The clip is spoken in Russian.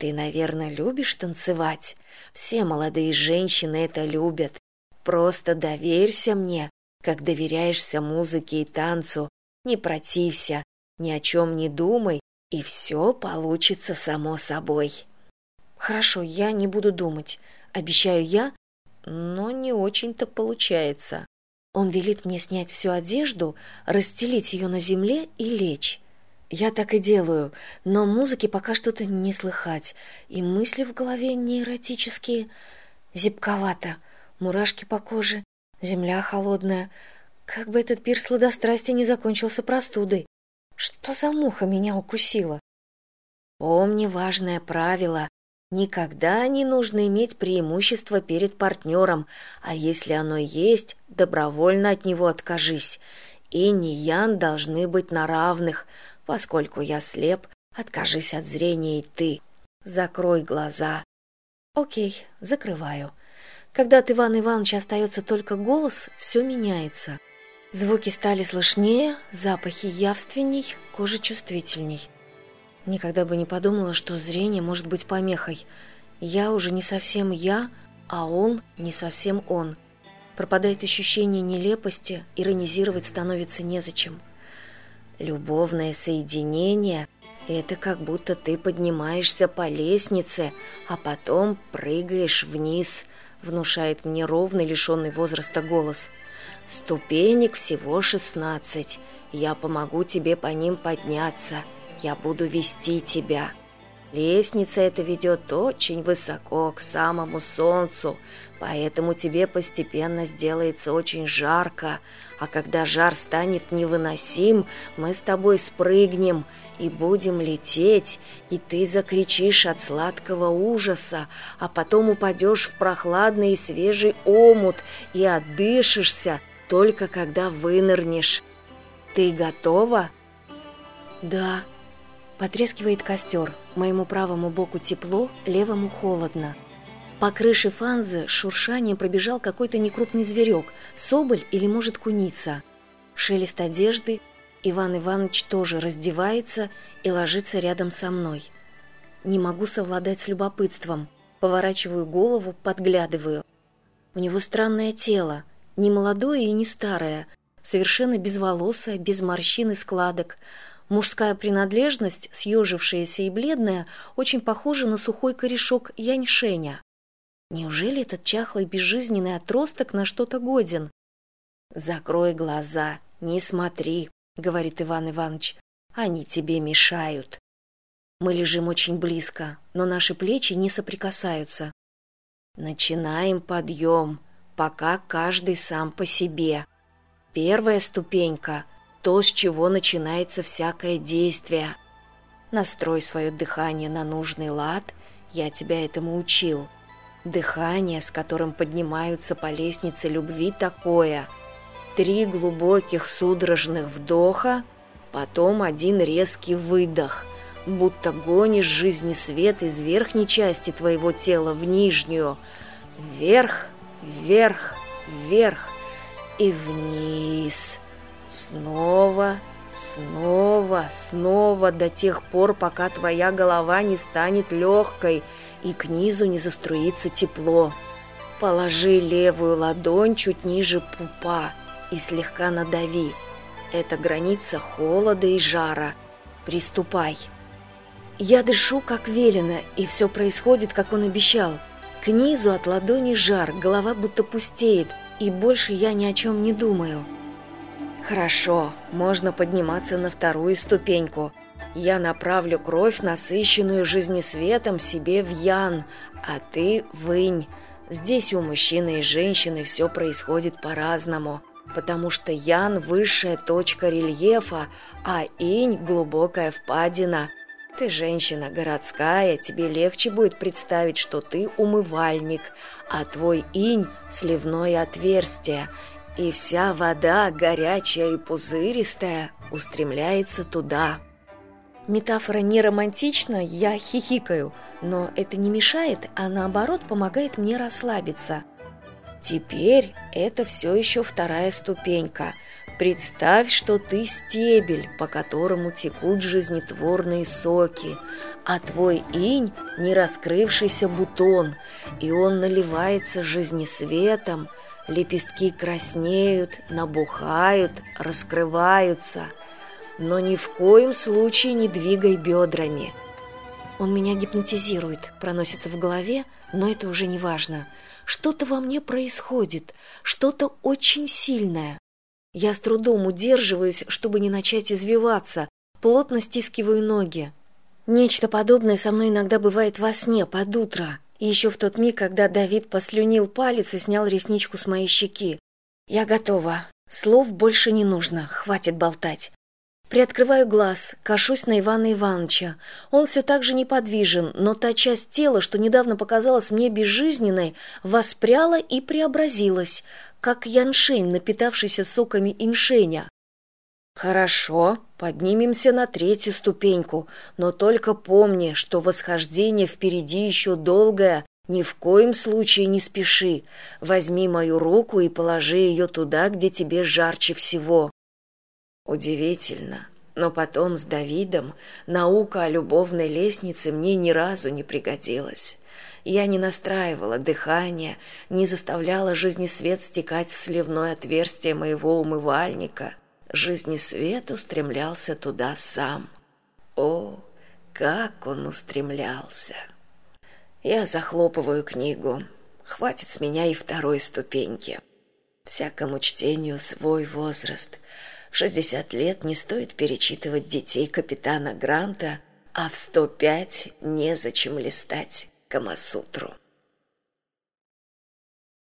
Ты, наверное, любишь танцевать? Все молодые женщины это любят. Просто доверься мне, как доверяешься музыке и танцу. Не протився, ни о чем не думай, и все получится само собой. Хорошо, я не буду думать. Обещаю я, но не очень-то получается. Он велит мне снять всю одежду, расстелить ее на земле и лечь. Я так и делаю, но музыки пока что-то не слыхать, и мысли в голове не эротические. Зябковато, мурашки по коже, земля холодная. Как бы этот пир сладострастия не закончился простудой. Что за муха меня укусила? Помни важное правило. Никогда не нужно иметь преимущество перед партнером, а если оно есть, добровольно от него откажись. И не Ян должны быть на равных, поскольку я слеп, откажись от зрения и ты. Закрой глаза. Окей, закрываю. Когда от Ивана Ивановича остается только голос, все меняется. Звуки стали слышнее, запахи явственней, кожа чувствительней. Никогда бы не подумала, что зрение может быть помехой. Я уже не совсем я, а он не совсем он. Пропадает ощущение нелепости, иронизировать становится незачем. Любовное соединение – это как будто ты поднимаешься по лестнице, а потом прыгаешь вниз, внушает мне ровный, лишенный возраста голос. Ступенек всего шестнадцать. Я помогу тебе по ним подняться – я буду вести тебя. Лестница эта ведет очень высоко, к самому солнцу, поэтому тебе постепенно сделается очень жарко, а когда жар станет невыносим, мы с тобой спрыгнем и будем лететь, и ты закричишь от сладкого ужаса, а потом упадешь в прохладный и свежий омут и отдышишься, только когда вынырнешь. Ты готова? Да. Потрескивает костер. Моему правому боку тепло, левому холодно. По крыше фанзы шуршанием пробежал какой-то некрупный зверек, соболь или, может, куница. Шелест одежды. Иван Иванович тоже раздевается и ложится рядом со мной. Не могу совладать с любопытством. Поворачиваю голову, подглядываю. У него странное тело, не молодое и не старое, совершенно безволосое, без морщин и складок – Мужская принадлежность, съежившаяся и бледная, очень похожа на сухой корешок яньшеня. Неужели этот чахлый безжизненный отросток на что-то годен? «Закрой глаза, не смотри», — говорит Иван Иванович. «Они тебе мешают». Мы лежим очень близко, но наши плечи не соприкасаются. Начинаем подъем, пока каждый сам по себе. Первая ступенька то, с чего начинается всякое действие. Настрой свое дыхание на нужный лад, я тебя этому учил. Дыхание, с которым поднимаются по лестнице любви, такое. Три глубоких судорожных вдоха, потом один резкий выдох, будто гонишь жизни свет из верхней части твоего тела в нижнюю. Вверх, вверх, вверх и вниз – Снова, снова, снова до тех пор, пока твоя голова не станет легкой и к низу не заструится тепло. Положи левую ладонь чуть ниже пупа и слегка надави. Это граница холода и жара. Приступай. Я дышу, как велено, и все происходит, как он обещал. К низу от ладони жар, голова будто пустеет, и больше я ни о чем не думаю. Хорошо, можно подниматься на вторую ступеньку. Я направлю кровь, насыщенную жизнесветом, себе в ян, а ты в инь. Здесь у мужчины и женщины все происходит по-разному, потому что ян – высшая точка рельефа, а инь – глубокая впадина. Ты женщина городская, тебе легче будет представить, что ты умывальник, а твой инь – сливное отверстие – и вся вода, горячая и пузыристая, устремляется туда. Метафора не романтична, я хихикаю, но это не мешает, а наоборот помогает мне расслабиться. Теперь это все еще вторая ступенька. Представь, что ты стебель, по которому текут жизнетворные соки, а твой инь – не раскрывшийся бутон, и он наливается жизнесветом, лепестки краснеют, набухают, раскрываются. Но ни в коем случае не двигай бедрами. Он меня гипнотизирует, проносится в голове, но это уже не важно. Что-то во мне происходит, что-то очень сильное. Я с трудом удерживаюсь, чтобы не начать извиваться, плотно стискиваю ноги. Нечто подобное со мной иногда бывает во сне, под утро. И еще в тот миг, когда Давид послюнил палец и снял ресничку с моей щеки. Я готова. Слов больше не нужно, хватит болтать. Приоткрываю глаз, кашусь на Ивана Ивановича. Он все так же неподвижен, но та часть тела, что недавно показалась мне безжизненной, воспряла и преобразилась, как яншень, напитавшийся соками иншеня. «Хорошо, поднимемся на третью ступеньку, но только помни, что восхождение впереди еще долгое, ни в коем случае не спеши. Возьми мою руку и положи ее туда, где тебе жарче всего». Удивительно, но потом с Давидом наука о любовной лестнице мне ни разу не пригодилась. Я не настраивала дыхание, не заставляла жизнесвет стекать в сливное отверстие моего умывальника. Жизнесвет устремлялся туда сам. О, как он устремлялся! Я захлопываю книгу. Хватит с меня и второй ступеньки. Всякому чтению свой возраст — в 60 лет не стоит перечитывать детей капитана Гранта, а в 105 незачем листать Камасутру.